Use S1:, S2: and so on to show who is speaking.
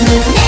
S1: You.